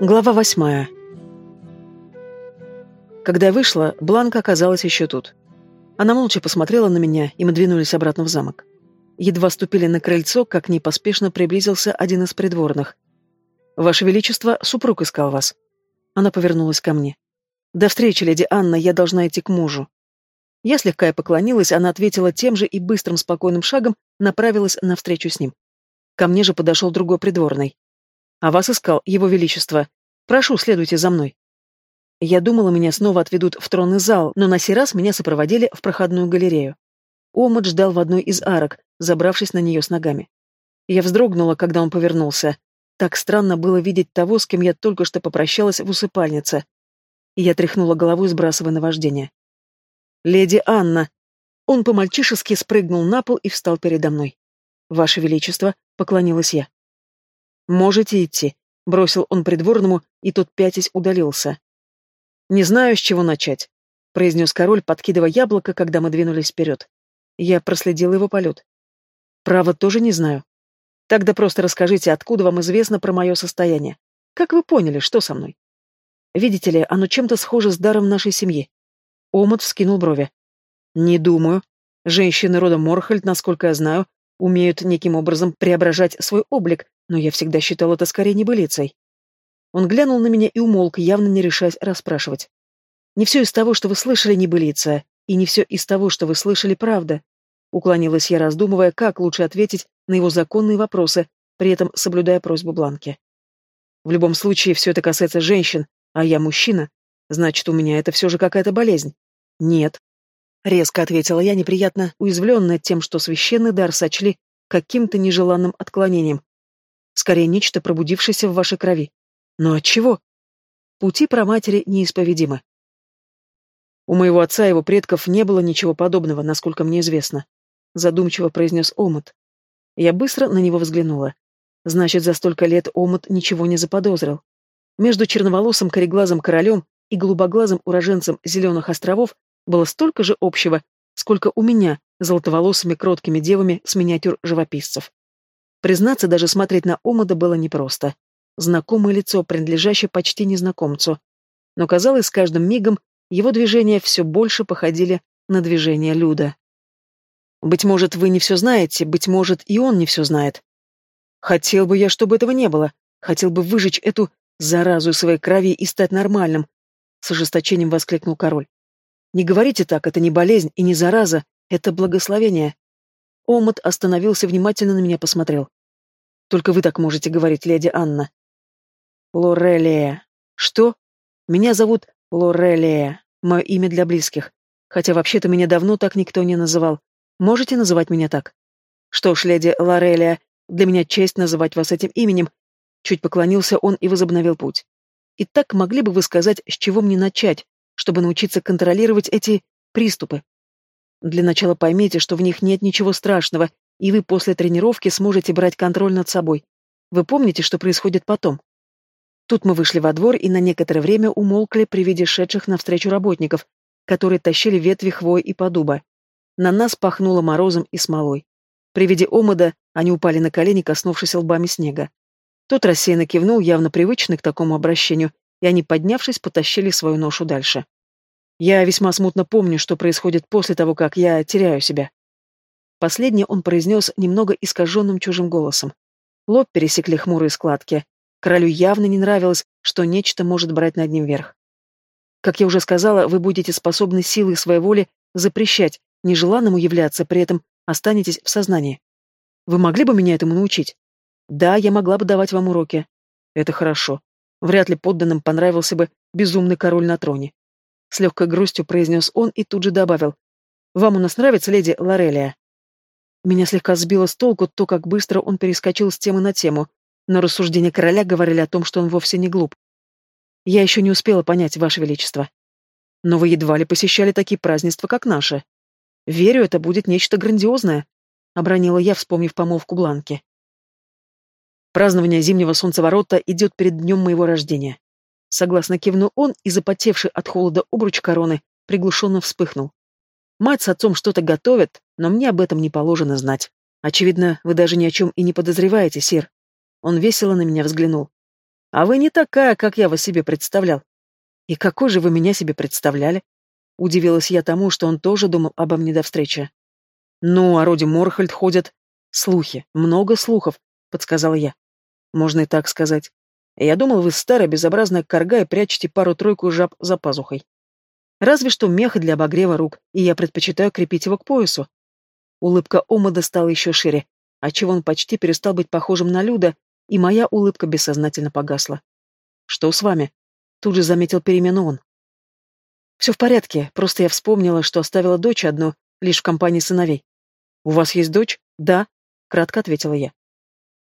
Глава восьмая. Когда я вышла, Бланка оказалась еще тут. Она молча посмотрела на меня, и мы двинулись обратно в замок. Едва ступили на крыльцо, как к ней поспешно приблизился один из придворных. «Ваше Величество, супруг искал вас». Она повернулась ко мне. «До встречи, леди Анна, я должна идти к мужу». Я слегка и поклонилась, она ответила тем же и быстрым спокойным шагом направилась навстречу с ним. Ко мне же подошел другой придворный. А вас искал его величество. Прошу, следуйте за мной. Я думала, меня снова отведут в тронный зал, но на сей раз меня сопроводили в проходную галерею. Омут ждал в одной из арок, забравшись на нее с ногами. Я вздрогнула, когда он повернулся. Так странно было видеть того, с кем я только что попрощалась в усыпальнице. Я тряхнула головой, сбрасывая наваждение. «Леди Анна!» Он по-мальчишески спрыгнул на пол и встал передо мной. «Ваше Величество!» — поклонилась я. «Можете идти», — бросил он придворному, и тот пятясь удалился. «Не знаю, с чего начать», — произнес король, подкидывая яблоко, когда мы двинулись вперед. Я проследил его полет. «Право тоже не знаю. Тогда просто расскажите, откуда вам известно про мое состояние. Как вы поняли, что со мной? Видите ли, оно чем-то схоже с даром нашей семьи». Омут вскинул брови. «Не думаю. Женщины рода Морхальд, насколько я знаю, умеют неким образом преображать свой облик, но я всегда считал это скорее небылицей. Он глянул на меня и умолк, явно не решаясь расспрашивать. «Не все из того, что вы слышали, небылица, и не все из того, что вы слышали, правда». Уклонилась я, раздумывая, как лучше ответить на его законные вопросы, при этом соблюдая просьбу Бланки. «В любом случае, все это касается женщин, а я мужчина. Значит, у меня это все же какая-то болезнь?» «Нет», — резко ответила я, неприятно уязвленная тем, что священный дар сочли каким-то нежеланным отклонением, Скорее, нечто, пробудившееся в вашей крови. Но от чего? Пути про матери неисповедимы. У моего отца и его предков не было ничего подобного, насколько мне известно. Задумчиво произнес Омут. Я быстро на него взглянула. Значит, за столько лет Омут ничего не заподозрил. Между черноволосым кореглазым королем и голубоглазым уроженцем Зеленых островов было столько же общего, сколько у меня, золотоволосыми кроткими девами с миниатюр живописцев. Признаться, даже смотреть на Омада было непросто. Знакомое лицо, принадлежащее почти незнакомцу. Но, казалось, с каждым мигом его движения все больше походили на движения Люда. «Быть может, вы не все знаете, быть может, и он не все знает. Хотел бы я, чтобы этого не было. Хотел бы выжечь эту заразу своей крови и стать нормальным», — с ожесточением воскликнул король. «Не говорите так, это не болезнь и не зараза, это благословение. Омут остановился, внимательно на меня посмотрел. «Только вы так можете говорить, леди Анна». «Лорелия». «Что?» «Меня зовут Лорелия. Мое имя для близких. Хотя вообще-то меня давно так никто не называл. Можете называть меня так?» «Что ж, леди Лорелия, для меня честь называть вас этим именем». Чуть поклонился он и возобновил путь. «Итак, могли бы вы сказать, с чего мне начать, чтобы научиться контролировать эти приступы?» Для начала поймите, что в них нет ничего страшного, и вы после тренировки сможете брать контроль над собой. Вы помните, что происходит потом? Тут мы вышли во двор и на некоторое время умолкли при виде шедших навстречу работников, которые тащили ветви хвои и подуба. На нас пахнуло морозом и смолой. При виде омода они упали на колени, коснувшись лбами снега. Тот рассеянно кивнул, явно привычный к такому обращению, и они, поднявшись, потащили свою ношу дальше. Я весьма смутно помню, что происходит после того, как я теряю себя. Последнее он произнес немного искаженным чужим голосом. Лоб пересекли хмурые складки. Королю явно не нравилось, что нечто может брать над ним верх. Как я уже сказала, вы будете способны силой своей воли запрещать нежеланному являться, при этом останетесь в сознании. Вы могли бы меня этому научить? Да, я могла бы давать вам уроки. Это хорошо. Вряд ли подданным понравился бы безумный король на троне. С легкой грустью произнес он и тут же добавил. «Вам у нас нравится, леди Лорелия?» Меня слегка сбило с толку то, как быстро он перескочил с темы на тему, но рассуждения короля говорили о том, что он вовсе не глуп. «Я еще не успела понять, Ваше Величество. Но вы едва ли посещали такие празднества, как наши. Верю, это будет нечто грандиозное», — обронила я, вспомнив помолвку Бланки. Празднование зимнего солнцеворота идет перед днем моего рождения. Согласно кивнул он и, запотевший от холода обруч короны, приглушенно вспыхнул. Мать с отцом что-то готовят, но мне об этом не положено знать. Очевидно, вы даже ни о чем и не подозреваете, сир. Он весело на меня взглянул. А вы не такая, как я вас себе представлял. И какой же вы меня себе представляли? Удивилась я тому, что он тоже думал обо мне до встречи. Ну, о роде Морхальд ходят слухи, много слухов, подсказал я. Можно и так сказать. Я думал, вы старая безобразная корга и прячете пару-тройку жаб за пазухой. Разве что мех для обогрева рук, и я предпочитаю крепить его к поясу. Улыбка Омада стала еще шире, отчего он почти перестал быть похожим на Люда, и моя улыбка бессознательно погасла. «Что с вами?» Тут же заметил перемену он. «Все в порядке, просто я вспомнила, что оставила дочь одну, лишь в компании сыновей». «У вас есть дочь?» «Да», — кратко ответила я.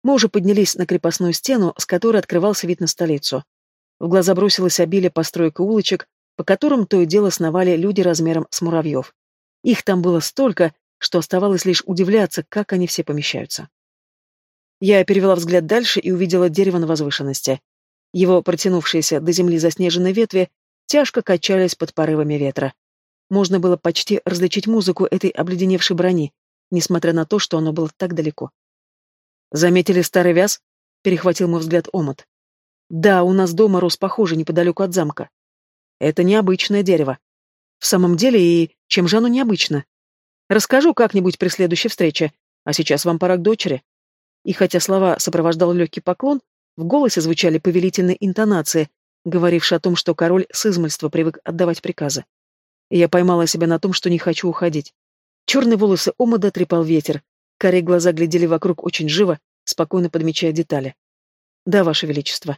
Мы уже поднялись на крепостную стену, с которой открывался вид на столицу. В глаза бросилось обилие построек и улочек, по которым то и дело сновали люди размером с муравьев. Их там было столько, что оставалось лишь удивляться, как они все помещаются. Я перевела взгляд дальше и увидела дерево на возвышенности. Его протянувшиеся до земли заснеженные ветви тяжко качались под порывами ветра. Можно было почти различить музыку этой обледеневшей брони, несмотря на то, что оно было так далеко. «Заметили старый вяз?» — перехватил мой взгляд омот. «Да, у нас дома рос похоже неподалеку от замка. Это необычное дерево. В самом деле, и чем же оно необычно? Расскажу как-нибудь при следующей встрече, а сейчас вам пора к дочери». И хотя слова сопровождал легкий поклон, в голосе звучали повелительные интонации, говорившие о том, что король с измольства привык отдавать приказы. Я поймала себя на том, что не хочу уходить. Черные волосы омода трепал ветер, корей глаза глядели вокруг очень живо, спокойно подмечая детали. «Да, Ваше Величество».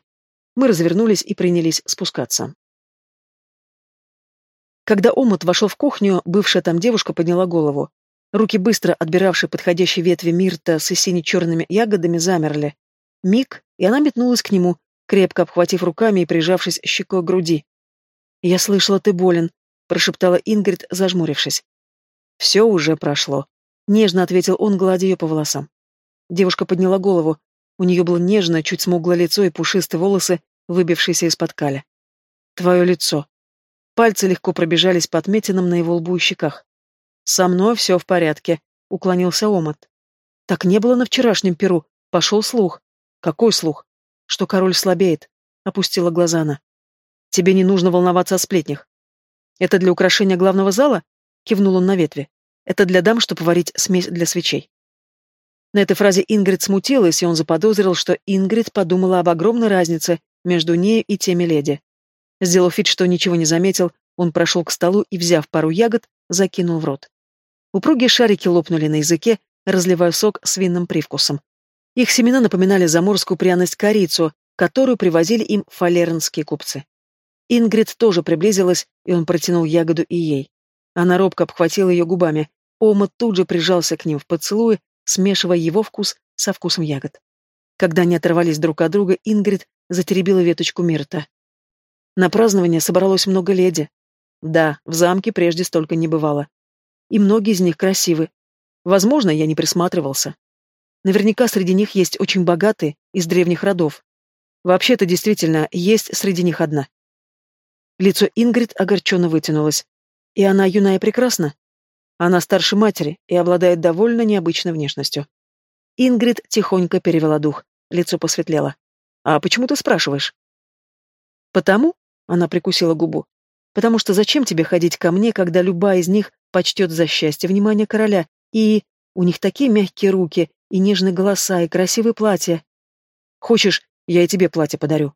Мы развернулись и принялись спускаться. Когда омут вошел в кухню, бывшая там девушка подняла голову. Руки, быстро отбиравшие подходящие ветви мирта с сине-черными ягодами, замерли. Миг, и она метнулась к нему, крепко обхватив руками и прижавшись щекой к груди. «Я слышала, ты болен», — прошептала Ингрид, зажмурившись. «Все уже прошло», — нежно ответил он, гладя ее по волосам. Девушка подняла голову. У нее было нежное, чуть смуглое лицо и пушистые волосы, выбившиеся из-под каля. «Твое лицо». Пальцы легко пробежались по отметинам на его лбу и щеках. «Со мной все в порядке», — уклонился Омат. «Так не было на вчерашнем перу. Пошел слух. «Какой слух?» «Что король слабеет», — опустила глаза она. «Тебе не нужно волноваться о сплетнях». «Это для украшения главного зала?» — кивнул он на ветви. «Это для дам, чтобы варить смесь для свечей». На этой фразе Ингрид смутилась, и он заподозрил, что Ингрид подумала об огромной разнице между нею и теми леди. Сделав вид, что ничего не заметил, он прошел к столу и, взяв пару ягод, закинул в рот. Упругие шарики лопнули на языке, разливая сок с винным привкусом. Их семена напоминали заморскую пряность корицу, которую привозили им фалернские купцы. Ингрид тоже приблизилась, и он протянул ягоду и ей. Она робко обхватила ее губами. Ома тут же прижался к ним в поцелуе, смешивая его вкус со вкусом ягод. Когда они оторвались друг от друга, Ингрид затеребила веточку мирта. На празднование собралось много леди. Да, в замке прежде столько не бывало. И многие из них красивы. Возможно, я не присматривался. Наверняка среди них есть очень богатые, из древних родов. Вообще-то действительно есть среди них одна. Лицо Ингрид огорченно вытянулось. И она юная и прекрасна. Она старше матери и обладает довольно необычной внешностью. Ингрид тихонько перевела дух, лицо посветлело. «А почему ты спрашиваешь?» «Потому?» — она прикусила губу. «Потому что зачем тебе ходить ко мне, когда любая из них почтет за счастье внимание короля, и у них такие мягкие руки, и нежные голоса, и красивые платья. Хочешь, я и тебе платье подарю?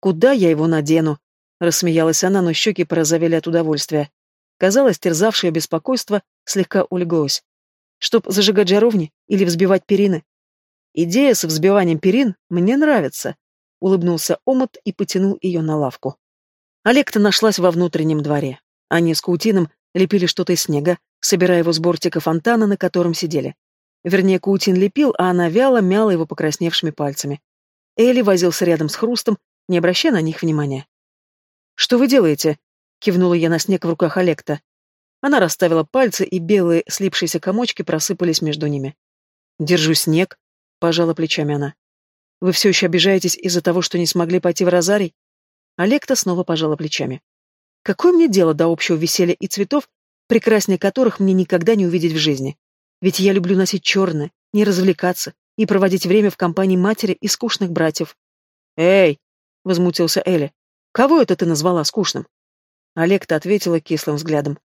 Куда я его надену? Рассмеялась она, но щеки порозовели от удовольствия. Казалось, терзавшее беспокойство слегка улеглось. Чтоб зажигать жаровни или взбивать перины? Идея с взбиванием перин мне нравится. Улыбнулся омот и потянул ее на лавку. Олекта нашлась во внутреннем дворе. Они с Каутином лепили что-то из снега, собирая его с бортика фонтана, на котором сидели. Вернее, Каутин лепил, а она вяло мяла его покрасневшими пальцами. Элли возился рядом с хрустом, не обращая на них внимания. «Что вы делаете?» — кивнула я на снег в руках Олекта. Она расставила пальцы, и белые слипшиеся комочки просыпались между ними. «Держу снег», — пожала плечами она. «Вы все еще обижаетесь из-за того, что не смогли пойти в Розарий?» Олекта снова пожала плечами. «Какое мне дело до общего веселья и цветов, прекраснее которых мне никогда не увидеть в жизни? Ведь я люблю носить черное, не развлекаться и проводить время в компании матери и скучных братьев. «Эй!» возмутился Элли. «Кого это ты назвала скучным?» Олекта ответила кислым взглядом.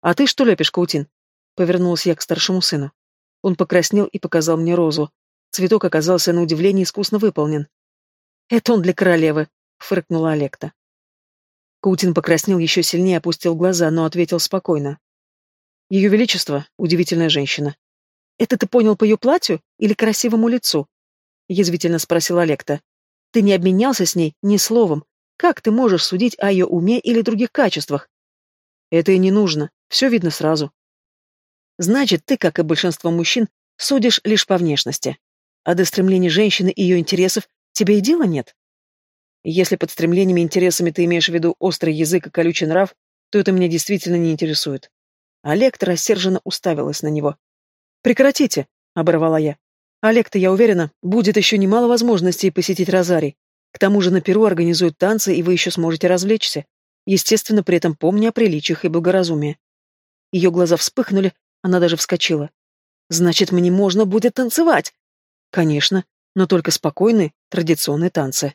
«А ты что лепишь, Каутин?» Повернулась я к старшему сыну. Он покраснел и показал мне розу. Цветок оказался на удивление искусно выполнен. «Это он для королевы», — фыркнула Олекта. Каутин покраснел еще сильнее, опустил глаза, но ответил спокойно. «Ее Величество — удивительная женщина». «Это ты понял по ее платью или красивому лицу?» — язвительно спросил Олекта. «Ты не обменялся с ней ни словом. Как ты можешь судить о ее уме или других качествах?» «Это и не нужно. Все видно сразу». «Значит, ты, как и большинство мужчин, судишь лишь по внешности. А до стремлений женщины и ее интересов тебе и дела нет?» Если под стремлениями и интересами ты имеешь в виду острый язык и колючий нрав, то это меня действительно не интересует. Олег рассерженно уставилась на него. «Прекратите!» — оборвала я. «Олег-то, я уверена, будет еще немало возможностей посетить Розарий. К тому же на Перу организуют танцы, и вы еще сможете развлечься. Естественно, при этом помня о приличиях и благоразумии». Ее глаза вспыхнули, она даже вскочила. «Значит, мне можно будет танцевать?» «Конечно, но только спокойные, традиционные танцы».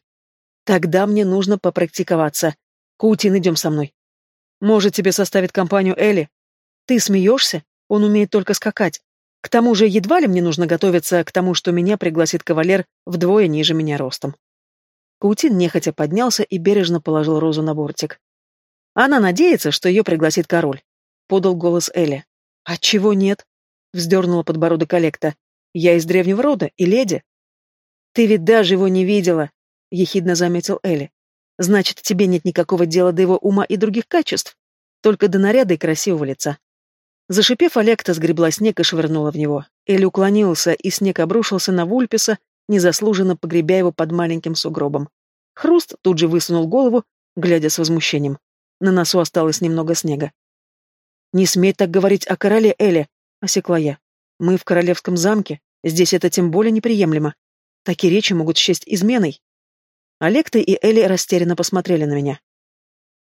Тогда мне нужно попрактиковаться. Каутин, идем со мной. Может, тебе составит компанию Элли? Ты смеешься? Он умеет только скакать. К тому же, едва ли мне нужно готовиться к тому, что меня пригласит кавалер вдвое ниже меня ростом. Каутин нехотя поднялся и бережно положил розу на бортик. Она надеется, что ее пригласит король. Подал голос Элли. А чего нет? Вздернула подбородок коллекта. Я из древнего рода и леди. Ты ведь даже его не видела, — ехидно заметил Элли. «Значит, тебе нет никакого дела до его ума и других качеств? Только до наряда и красивого лица». Зашипев, Олекта сгребла снег и швырнула в него. Элли уклонился, и снег обрушился на Вульписа, незаслуженно погребя его под маленьким сугробом. Хруст тут же высунул голову, глядя с возмущением. На носу осталось немного снега. «Не смей так говорить о короле Элли», — осекла я. «Мы в королевском замке, здесь это тем более неприемлемо. Такие речи могут счесть изменой». Олекта и Элли растерянно посмотрели на меня.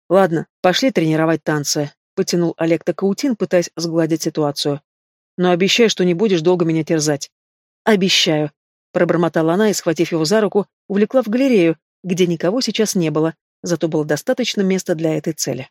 «Ладно, пошли тренировать танцы», — потянул Олекта Каутин, пытаясь сгладить ситуацию. «Но обещай, что не будешь долго меня терзать». «Обещаю», — пробормотала она и, схватив его за руку, увлекла в галерею, где никого сейчас не было, зато было достаточно места для этой цели.